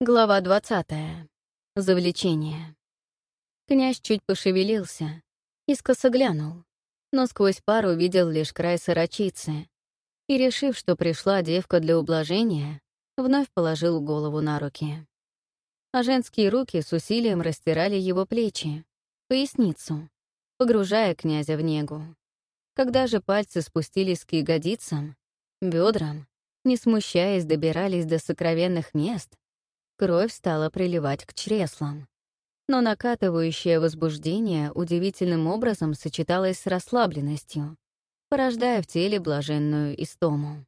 Глава двадцатая. Завлечение. Князь чуть пошевелился, искоса глянул, но сквозь пару увидел лишь край сорочицы и, решив, что пришла девка для ублажения, вновь положил голову на руки. А женские руки с усилием растирали его плечи, поясницу, погружая князя в негу. Когда же пальцы спустились к ягодицам, бедрам, не смущаясь, добирались до сокровенных мест, Кровь стала приливать к чреслам. Но накатывающее возбуждение удивительным образом сочеталось с расслабленностью, порождая в теле блаженную истому.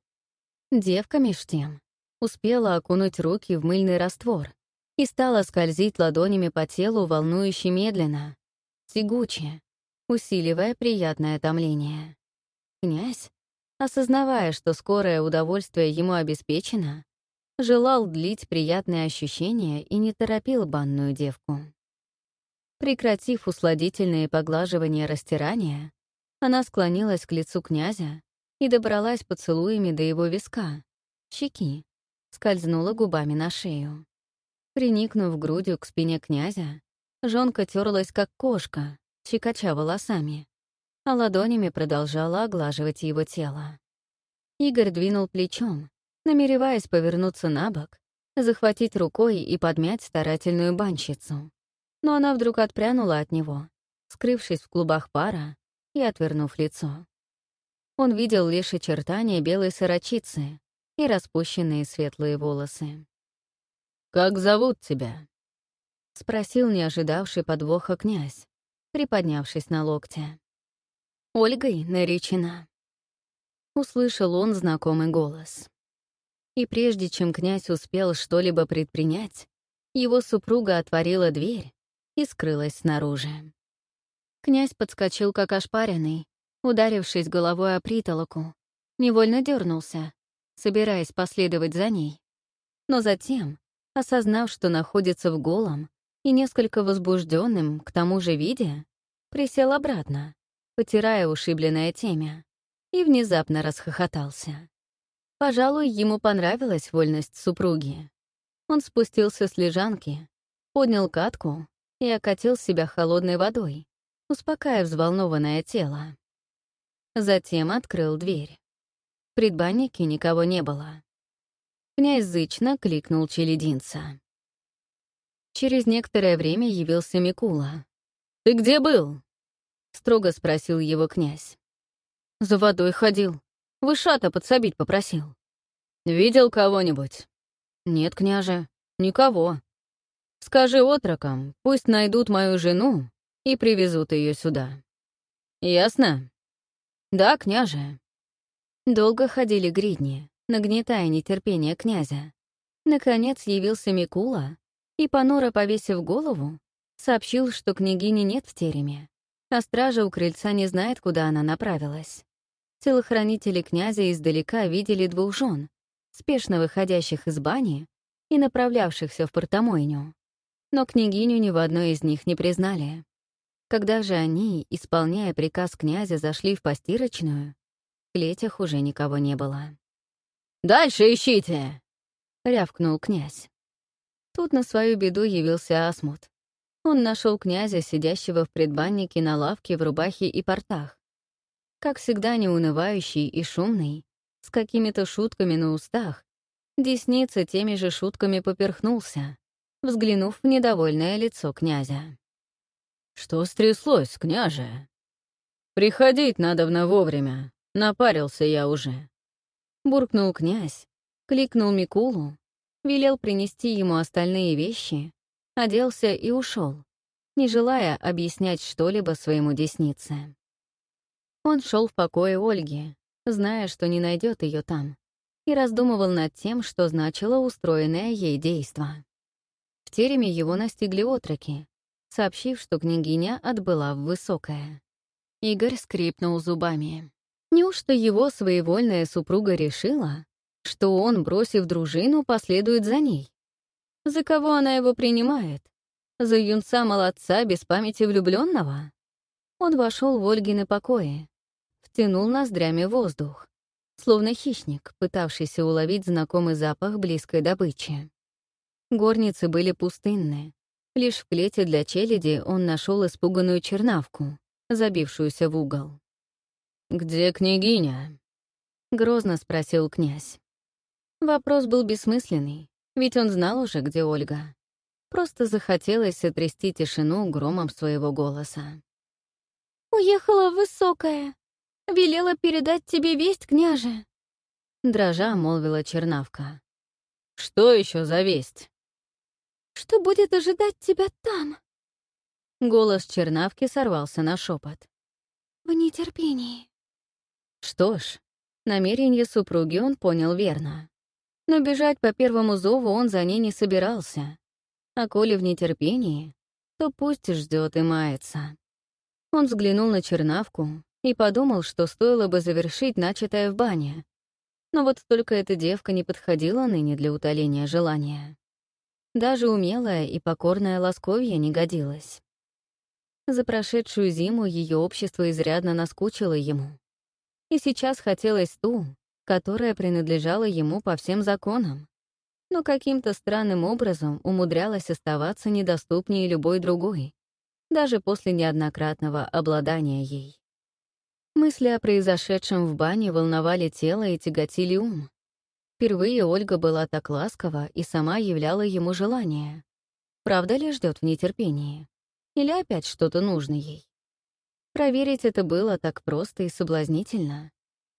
Девка меж тем успела окунуть руки в мыльный раствор и стала скользить ладонями по телу волнующе медленно, тягуче, усиливая приятное томление. Князь, осознавая, что скорое удовольствие ему обеспечено, желал длить приятные ощущения и не торопил банную девку. Прекратив усладительные поглаживания растирания, она склонилась к лицу князя и добралась поцелуями до его виска, щеки, скользнула губами на шею. Приникнув грудью к спине князя, жонка терлась как кошка, щекоча волосами, а ладонями продолжала оглаживать его тело. Игорь двинул плечом, намереваясь повернуться на бок, захватить рукой и подмять старательную банщицу. Но она вдруг отпрянула от него, скрывшись в клубах пара и отвернув лицо. Он видел лишь очертания белой сорочицы и распущенные светлые волосы. «Как зовут тебя?» — спросил не ожидавший подвоха князь, приподнявшись на локте. «Ольгой наречена». Услышал он знакомый голос. И прежде чем князь успел что-либо предпринять, его супруга отворила дверь и скрылась снаружи. Князь подскочил как ошпаренный, ударившись головой о притолоку, невольно дернулся, собираясь последовать за ней. Но затем, осознав, что находится в голом и несколько возбужденным к тому же виде, присел обратно, потирая ушибленное темя, и внезапно расхохотался. Пожалуй, ему понравилась вольность супруги. Он спустился с лежанки, поднял катку и окатил себя холодной водой, успокаивая взволнованное тело. Затем открыл дверь. В предбаннике никого не было. Князь кликнул челединца. Через некоторое время явился Микула. «Ты где был?» — строго спросил его князь. «За водой ходил», Вышата подсобить попросил. Видел кого-нибудь? Нет, княже, никого. Скажи отрокам, пусть найдут мою жену и привезут ее сюда. Ясно? Да, княже. Долго ходили гридни, нагнетая нетерпение князя. Наконец явился Микула и, понуро повесив голову, сообщил, что княгини нет в тереме, а стража у крыльца не знает, куда она направилась. Телохранители князя издалека видели двух жен, спешно выходящих из бани и направлявшихся в портомойню. Но княгиню ни в одной из них не признали. Когда же они, исполняя приказ князя, зашли в постирочную, в клетях уже никого не было. «Дальше ищите!» — рявкнул князь. Тут на свою беду явился Асмут. Он нашел князя, сидящего в предбаннике на лавке в рубахе и портах, как всегда неунывающий и шумный, с какими-то шутками на устах, Десница теми же шутками поперхнулся, взглянув в недовольное лицо князя. «Что стряслось, княже?» «Приходить надо вовремя, напарился я уже». Буркнул князь, кликнул Микулу, велел принести ему остальные вещи, оделся и ушел, не желая объяснять что-либо своему деснице. Он шел в покое Ольги, зная, что не найдет ее там, и раздумывал над тем, что значило устроенное ей действо. В тереме его настигли отроки, сообщив, что княгиня отбыла в высокое. Игорь скрипнул зубами. Неужто его своевольная супруга решила, что он, бросив дружину, последует за ней? За кого она его принимает? За юнца-молодца без памяти влюбленного? Он вошел в Ольгины покои, втянул ноздрями воздух, словно хищник, пытавшийся уловить знакомый запах близкой добычи. Горницы были пустынны. Лишь в клете для челяди он нашел испуганную чернавку, забившуюся в угол. «Где княгиня?» — грозно спросил князь. Вопрос был бессмысленный, ведь он знал уже, где Ольга. Просто захотелось сотрясти тишину громом своего голоса. «Уехала высокая. Велела передать тебе весть, княже», — дрожа молвила Чернавка. «Что еще за весть?» «Что будет ожидать тебя там?» Голос Чернавки сорвался на шепот. «В нетерпении». Что ж, намерение супруги он понял верно. Но бежать по первому зову он за ней не собирался. А коли в нетерпении, то пусть ждет и мается. Он взглянул на чернавку и подумал, что стоило бы завершить начатое в бане. Но вот только эта девка не подходила ныне для утоления желания. Даже умелая и покорная ласковья не годилась. За прошедшую зиму ее общество изрядно наскучило ему. И сейчас хотелось ту, которая принадлежала ему по всем законам, но каким-то странным образом умудрялась оставаться недоступнее любой другой, даже после неоднократного обладания ей. Мысли о произошедшем в бане волновали тело и тяготили ум. Впервые Ольга была так ласкова и сама являла ему желание. Правда ли ждет в нетерпении? Или опять что-то нужно ей? Проверить это было так просто и соблазнительно.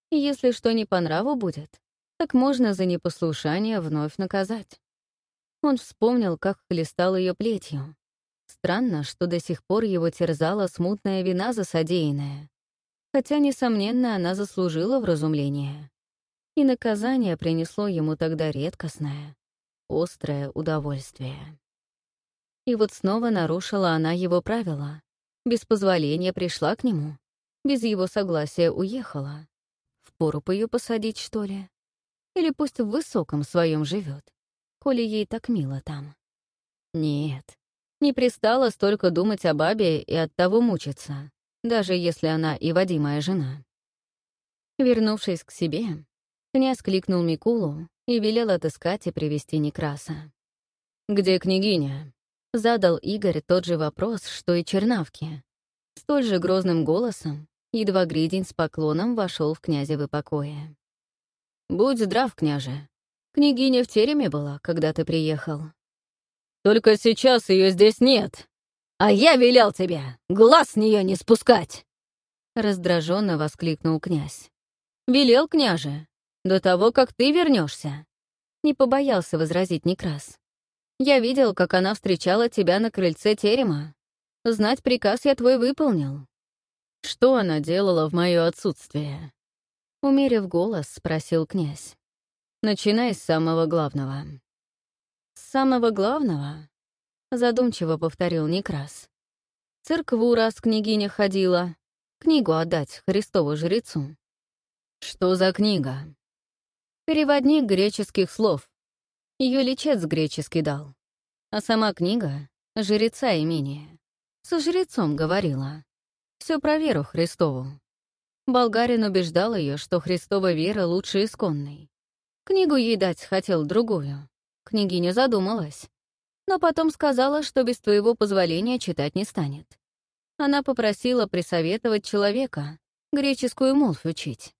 Если что не по нраву будет, так можно за непослушание вновь наказать. Он вспомнил, как хлестал ее плетью. Странно, что до сих пор его терзала смутная вина за содеянное. Хотя, несомненно, она заслужила вразумление. И наказание принесло ему тогда редкостное, острое удовольствие. И вот снова нарушила она его правила. Без позволения пришла к нему, без его согласия уехала пору ее посадить, что ли? Или пусть в высоком своем живет, коли ей так мило там? Нет, не пристало столько думать о бабе и от того мучиться, даже если она и Вадимая жена. Вернувшись к себе, князь кликнул Микулу и велел отыскать и привести Некраса. «Где княгиня?» — задал Игорь тот же вопрос, что и Чернавке. Столь же грозным голосом, едва Гридень с поклоном вошел в князевы покои. «Будь здрав, княже. Княгиня в тереме была, когда ты приехал». «Только сейчас ее здесь нет. А я велел тебе глаз с нее не спускать!» Раздраженно воскликнул князь. «Велел, княже, до того, как ты вернешься. Не побоялся возразить Некрас. «Я видел, как она встречала тебя на крыльце терема. Знать приказ я твой выполнил. Что она делала в мое отсутствие? Умерив голос, спросил князь. Начинай с самого главного. С самого главного? Задумчиво повторил Некрас. Церкву раз княгиня ходила, книгу отдать Христову жрецу. Что за книга? Переводник греческих слов. Ее лечец греческий дал. А сама книга — жреца имения. Со жрецом говорила. Все про веру Христову. Болгарин убеждал ее, что Христова вера лучше исконной. Книгу ей дать хотел другую. Княгиня задумалась. Но потом сказала, что без твоего позволения читать не станет. Она попросила присоветовать человека, греческую молвь учить.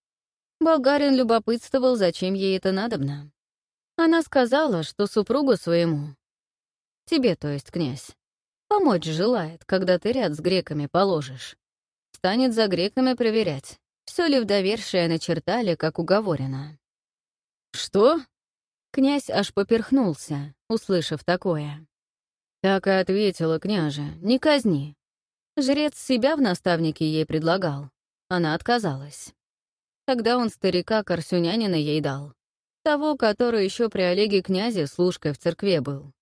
Болгарин любопытствовал, зачем ей это надобно. Она сказала, что супругу своему, тебе, то есть, князь, помочь желает, когда ты ряд с греками положишь станет за греками проверять, все ли в довершие начертали, как уговорено. «Что?» Князь аж поперхнулся, услышав такое. Так и ответила княже, не казни. Жрец себя в наставнике ей предлагал. Она отказалась. Тогда он старика Корсюнянина ей дал. Того, который еще при Олеге князе служкой в церкве был.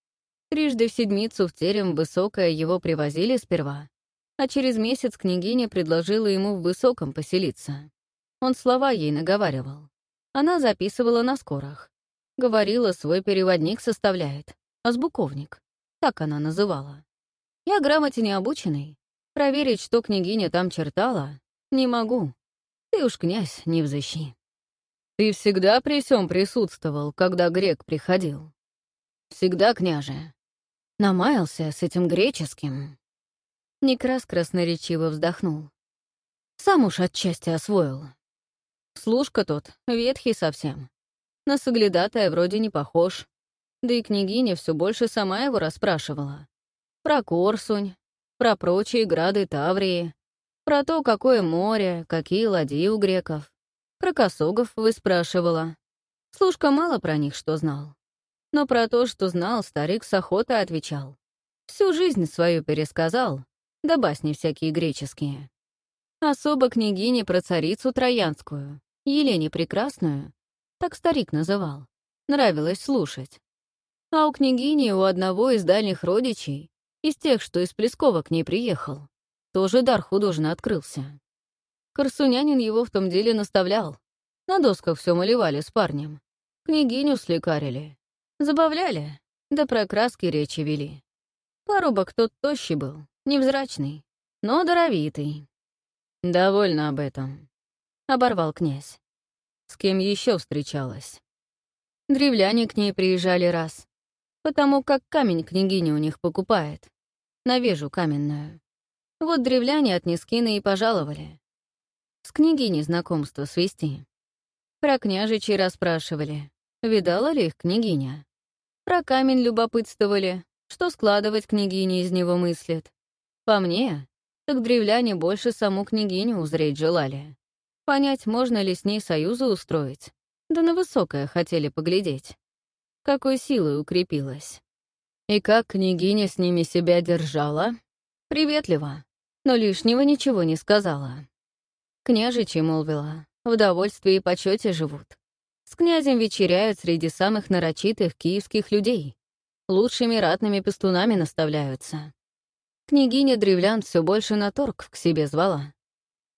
Трижды в седмицу в терем высокое его привозили сперва, а через месяц княгиня предложила ему в Высоком поселиться. Он слова ей наговаривал. Она записывала на скорах. Говорила, свой переводник составляет, азбуковник. Так она называла. Я грамоте не обученный. Проверить, что княгиня там чертала, не могу. Ты уж, князь, не взыщи. Ты всегда при всем присутствовал, когда грек приходил. Всегда, княже. Намаялся с этим греческим. Некрас красноречиво вздохнул. Сам уж отчасти освоил. Служка тот, ветхий совсем. На соглядатая вроде не похож. Да и княгиня все больше сама его расспрашивала. Про Корсунь, про прочие грады Таврии, про то, какое море, какие ладьи у греков. Про косогов вы спрашивала. Служка мало про них что знал. Но про то, что знал, старик с охотой отвечал. Всю жизнь свою пересказал, да басни всякие греческие. Особо княгине про царицу Троянскую, Елене Прекрасную, так старик называл, нравилось слушать. А у княгини у одного из дальних родичей, из тех, что из Плескова к ней приехал, тоже дар художно открылся. Корсунянин его в том деле наставлял. На досках все малевали с парнем. Княгиню слекарили. Забавляли, да про краски речи вели. Парубок тот тощий был, невзрачный, но даровитый. «Довольно об этом», — оборвал князь. «С кем еще встречалась?» Древляне к ней приезжали раз, потому как камень княгиня у них покупает, на вежу каменную. Вот древляне от Нискины и пожаловали. С княгиней знакомство свести. Про княжичей расспрашивали, видала ли их княгиня. Про камень любопытствовали, что складывать княгиня из него мыслит. По мне, так древляне больше саму княгиню узреть желали. Понять, можно ли с ней союзы устроить. Да на высокое хотели поглядеть. Какой силой укрепилась. И как княгиня с ними себя держала? Приветливо, но лишнего ничего не сказала. Княжичи, молвила, в довольстве и почете живут. С князем вечеряют среди самых нарочитых киевских людей. Лучшими ратными пестунами наставляются. Княгиня древлян все больше на торг к себе звала.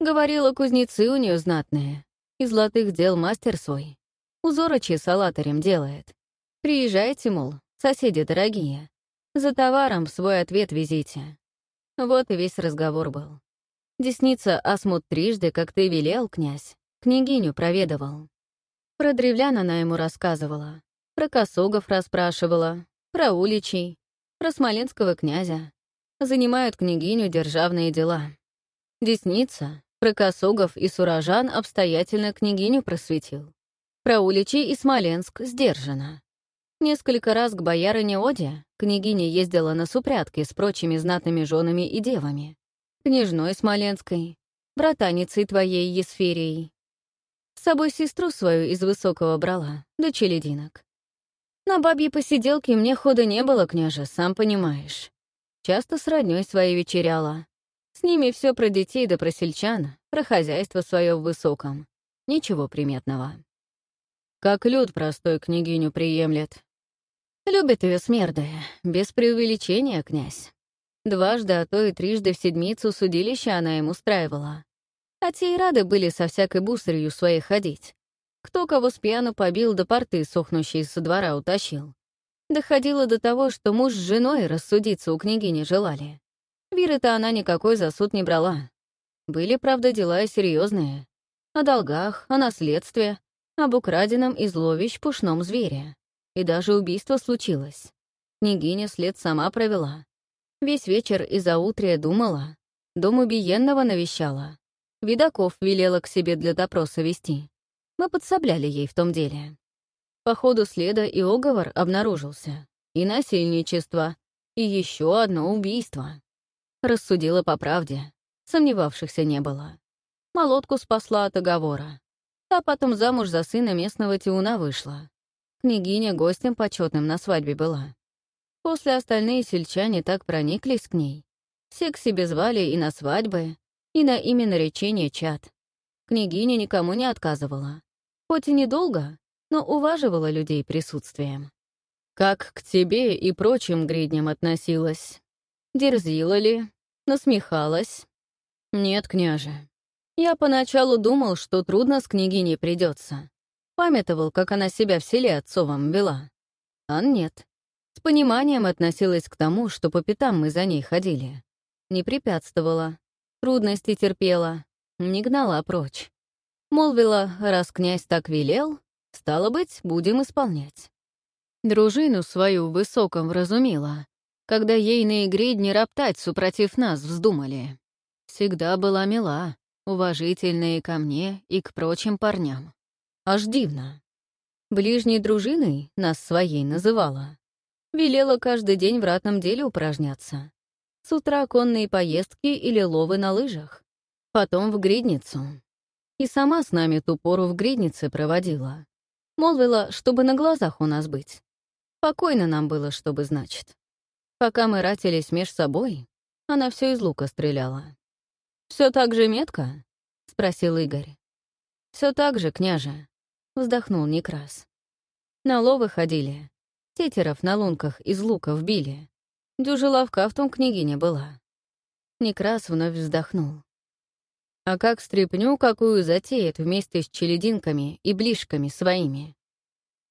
Говорила, кузнецы у нее знатные, и золотых дел мастер свой. Узорочи салатарем делает. Приезжайте, мол, соседи дорогие. За товаром свой ответ везите. Вот и весь разговор был. Десница осмут трижды, как ты велел, князь, княгиню проведывал. Про древлян она ему рассказывала, про косогов расспрашивала, про уличей, про смоленского князя. Занимают княгиню державные дела. Десница, про косогов и сурожан обстоятельно княгиню просветил. Про уличей и Смоленск сдержано. Несколько раз к боярине Оде княгиня ездила на супрятки с прочими знатными женами и девами. Княжной Смоленской, братаницей твоей Есферией. С собой сестру свою из Высокого брала, до челединок. На бабьей посиделке мне хода не было, княже, сам понимаешь. Часто с роднёй своей вечеряла. С ними все про детей да про сельчан, про хозяйство свое в Высоком. Ничего приметного. Как люд простой княгиню приемлет. Любит ее смердая, без преувеличения, князь. Дважды, а то и трижды в седмицу судилище она им устраивала. А те и рады были со всякой бусарью своей ходить. Кто кого с пьяну побил, до порты сохнущей со двора утащил. Доходило до того, что муж с женой рассудиться у княгини желали. Виры-то она никакой за суд не брала. Были, правда, дела и серьезные. О долгах, о наследстве, об украденном из ловищ пушном звере. И даже убийство случилось. Княгиня след сама провела. Весь вечер и заутрия думала. Дом убиенного навещала. Видаков велела к себе для допроса вести. Мы подсобляли ей в том деле. По ходу следа и оговор обнаружился. И насильничество, и еще одно убийство. Рассудила по правде. Сомневавшихся не было. Молотку спасла от оговора. А потом замуж за сына местного Тиуна вышла. Княгиня гостем почетным на свадьбе была. После остальные сельчане так прониклись к ней. Все к себе звали и на свадьбы, и на имя наречения чад. Княгиня никому не отказывала. Хоть и недолго, но уваживала людей присутствием. Как к тебе и прочим гридням относилась? Дерзила ли? Насмехалась? Нет, княже, я поначалу думал, что трудно с княгиней придется. Памятовал, как она себя в селе отцовом вела. А нет. С пониманием относилась к тому, что по пятам мы за ней ходили. Не препятствовала. Трудности терпела. Не гнала прочь. Молвила, раз князь так велел, стало быть, будем исполнять. Дружину свою высоком вразумила, когда ейные гридни роптать супротив нас вздумали. Всегда была мила, уважительная и ко мне, и к прочим парням. Аж дивно. Ближней дружиной нас своей называла. Велела каждый день в ратном деле упражняться. С утра конные поездки или ловы на лыжах. Потом в гридницу. И сама с нами ту пору в гриднице проводила. Молвила, чтобы на глазах у нас быть. Покойно нам было, чтобы значит. Пока мы ратились меж собой, она все из лука стреляла. Все так же метко? спросил Игорь. Все так же, княже, вздохнул Некрас. На ловы ходили. Тетеров на лунках из лука вбили. Дюжа ловка в том княгиня была. Некрас вновь вздохнул. А как стряпню, какую затеет вместе с челединками и ближками своими?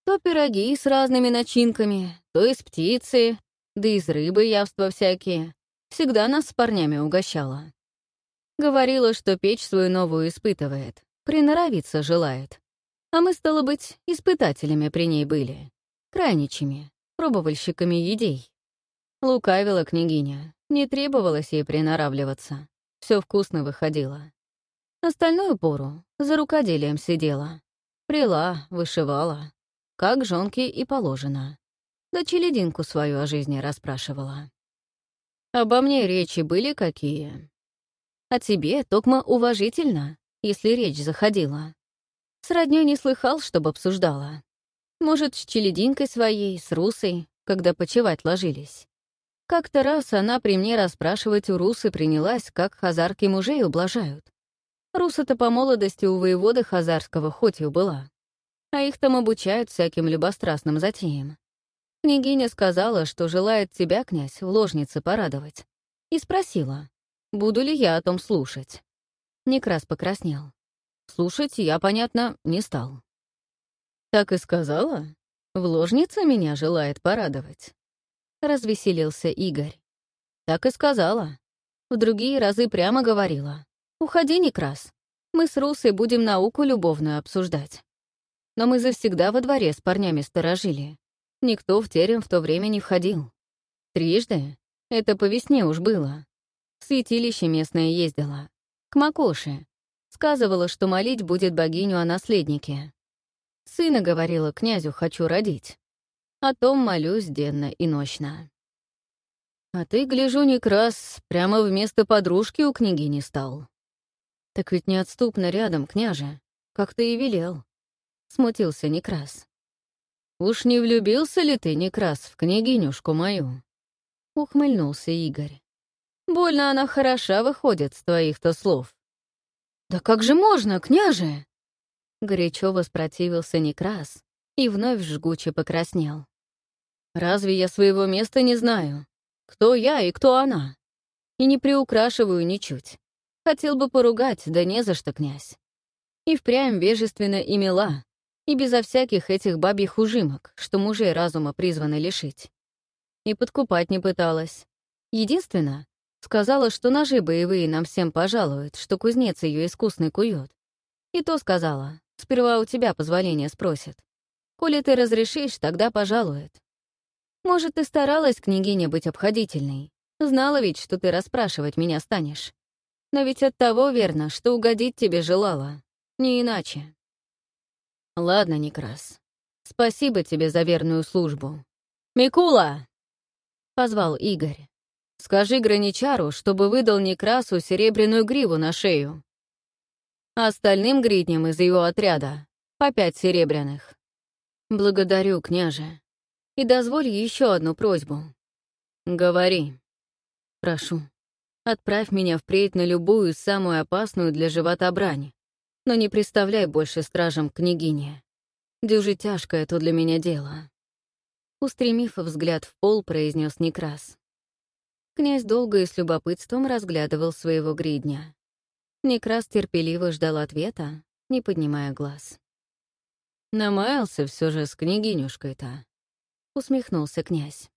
То пироги с разными начинками, то из птицы, да из рыбы явства всякие. Всегда нас с парнями угощала. Говорила, что печь свою новую испытывает, приноровиться желает. А мы, стало быть, испытателями при ней были, крайничими, пробовальщиками едей. Лукавила княгиня, не требовалось ей приноравливаться. Все вкусно выходило. Остальную пору за рукоделием сидела. Прила, вышивала. Как жонки и положено да челединку свою о жизни расспрашивала. Обо мне речи были какие? О тебе, токмо уважительно, если речь заходила. С роднёй не слыхал, чтобы обсуждала. Может, с челединкой своей, с русой, когда почевать ложились. Как-то раз она при мне расспрашивать у русы принялась, как хазарки мужей ублажают. Руса-то по молодости у воевода хазарского хоть и была. А их там обучают всяким любострастным затеям. Княгиня сказала, что желает тебя, князь, в ложнице порадовать. И спросила, буду ли я о том слушать. Некрас покраснел. Слушать я, понятно, не стал. «Так и сказала? В ложнице меня желает порадовать?» Развеселился Игорь. «Так и сказала. В другие разы прямо говорила. Уходи, Некрас. Мы с Русой будем науку любовную обсуждать. Но мы завсегда во дворе с парнями сторожили. Никто в терем в то время не входил. Трижды? Это по весне уж было. В святилище местное ездила. К Макоше. Сказывала, что молить будет богиню о наследнике. Сына говорила князю «хочу родить». О том молюсь денно и ночно. А ты, гляжу, Некрас, прямо вместо подружки у княгини стал. Так ведь неотступно рядом, княже, как ты и велел. Смутился Некрас. «Уж не влюбился ли ты, Некрас, в княгинюшку мою?» Ухмыльнулся Игорь. «Больно она хороша выходит с твоих-то слов». «Да как же можно, княже?» Горячо воспротивился Некрас и вновь жгуче покраснел. «Разве я своего места не знаю? Кто я и кто она? И не приукрашиваю ничуть. Хотел бы поругать, да не за что, князь. И впрямь вежественно и мила, и безо всяких этих бабьих ужимок, что мужей разума призваны лишить. И подкупать не пыталась. Единственное, сказала, что ножи боевые нам всем пожалуют, что кузнец ее искусный кует. И то сказала, сперва у тебя позволение спросит. Коли ты разрешишь, тогда пожалует. Может, ты старалась, княгиня, быть обходительной. Знала ведь, что ты расспрашивать меня станешь. Но ведь от того верно, что угодить тебе желала. Не иначе. «Ладно, Некрас. Спасибо тебе за верную службу. Микула!» — позвал Игорь. «Скажи Граничару, чтобы выдал Некрасу серебряную гриву на шею. Остальным гридням из его отряда по пять серебряных. Благодарю, княже. И дозволь еще одну просьбу. Говори. Прошу, отправь меня впредь на любую самую опасную для живота брань но не представляй больше стражам княгини. Дюжи тяжкое то для меня дело. Устремив взгляд в пол, произнес Некрас. Князь долго и с любопытством разглядывал своего гридня. Некрас терпеливо ждал ответа, не поднимая глаз. «Намаялся все же с княгинюшкой-то», — усмехнулся князь.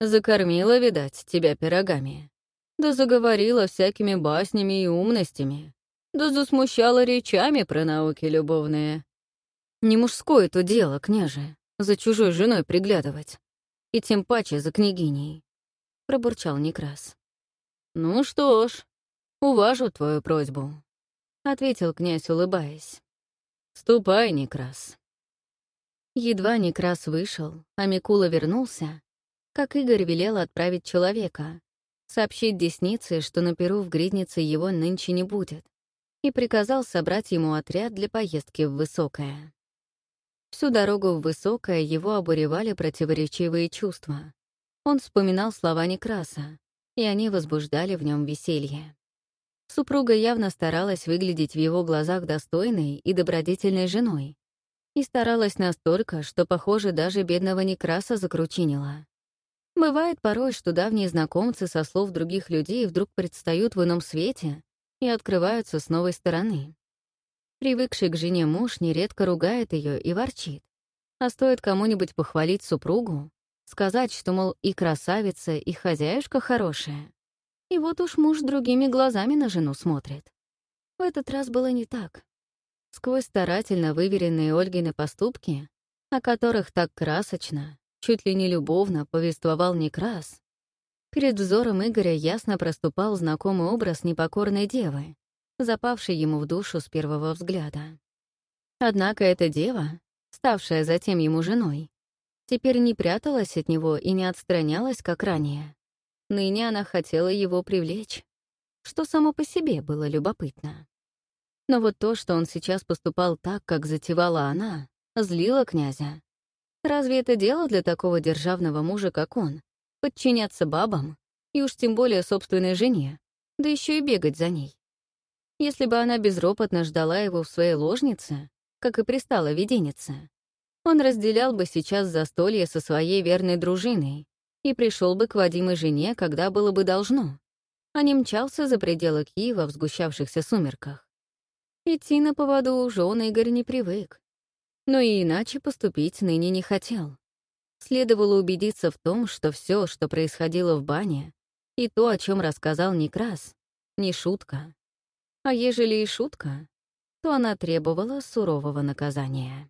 «Закормила, видать, тебя пирогами. Да заговорила всякими баснями и умностями да засмущала речами про науки любовные. Не мужское то дело, княже. за чужой женой приглядывать. И тем паче за княгиней», — пробурчал Некрас. «Ну что ж, уважу твою просьбу», — ответил князь, улыбаясь. «Ступай, Некрас». Едва Некрас вышел, а Микула вернулся, как Игорь велел отправить человека, сообщить Деснице, что на Перу в Гриднице его нынче не будет, и приказал собрать ему отряд для поездки в Высокое. Всю дорогу в Высокое его обуревали противоречивые чувства. Он вспоминал слова Некраса, и они возбуждали в нем веселье. Супруга явно старалась выглядеть в его глазах достойной и добродетельной женой, и старалась настолько, что, похоже, даже бедного Некраса закручинила. Бывает порой, что давние знакомцы со слов других людей вдруг предстают в ином свете и открываются с новой стороны. Привыкший к жене муж нередко ругает ее и ворчит. А стоит кому-нибудь похвалить супругу, сказать, что, мол, и красавица, и хозяюшка хорошая. И вот уж муж другими глазами на жену смотрит. В этот раз было не так. Сквозь старательно выверенные Ольгины поступки, о которых так красочно, чуть ли не любовно повествовал Некрас, перед взором Игоря ясно проступал знакомый образ непокорной девы, запавшей ему в душу с первого взгляда. Однако эта дева, ставшая затем ему женой, теперь не пряталась от него и не отстранялась, как ранее. Ныне она хотела его привлечь, что само по себе было любопытно. Но вот то, что он сейчас поступал так, как затевала она, злило князя. Разве это дело для такого державного мужа, как он, подчиняться бабам, и уж тем более собственной жене, да еще и бегать за ней? Если бы она безропотно ждала его в своей ложнице, как и пристала виденица, он разделял бы сейчас застолье со своей верной дружиной и пришел бы к Вадимой жене, когда было бы должно, а не мчался за пределы Киева в сгущавшихся сумерках. Идти на поводу у жен Игорь не привык. Но и иначе поступить ныне не хотел. Следовало убедиться в том, что все, что происходило в бане, и то, о чем рассказал Некрас, не шутка. А ежели и шутка, то она требовала сурового наказания.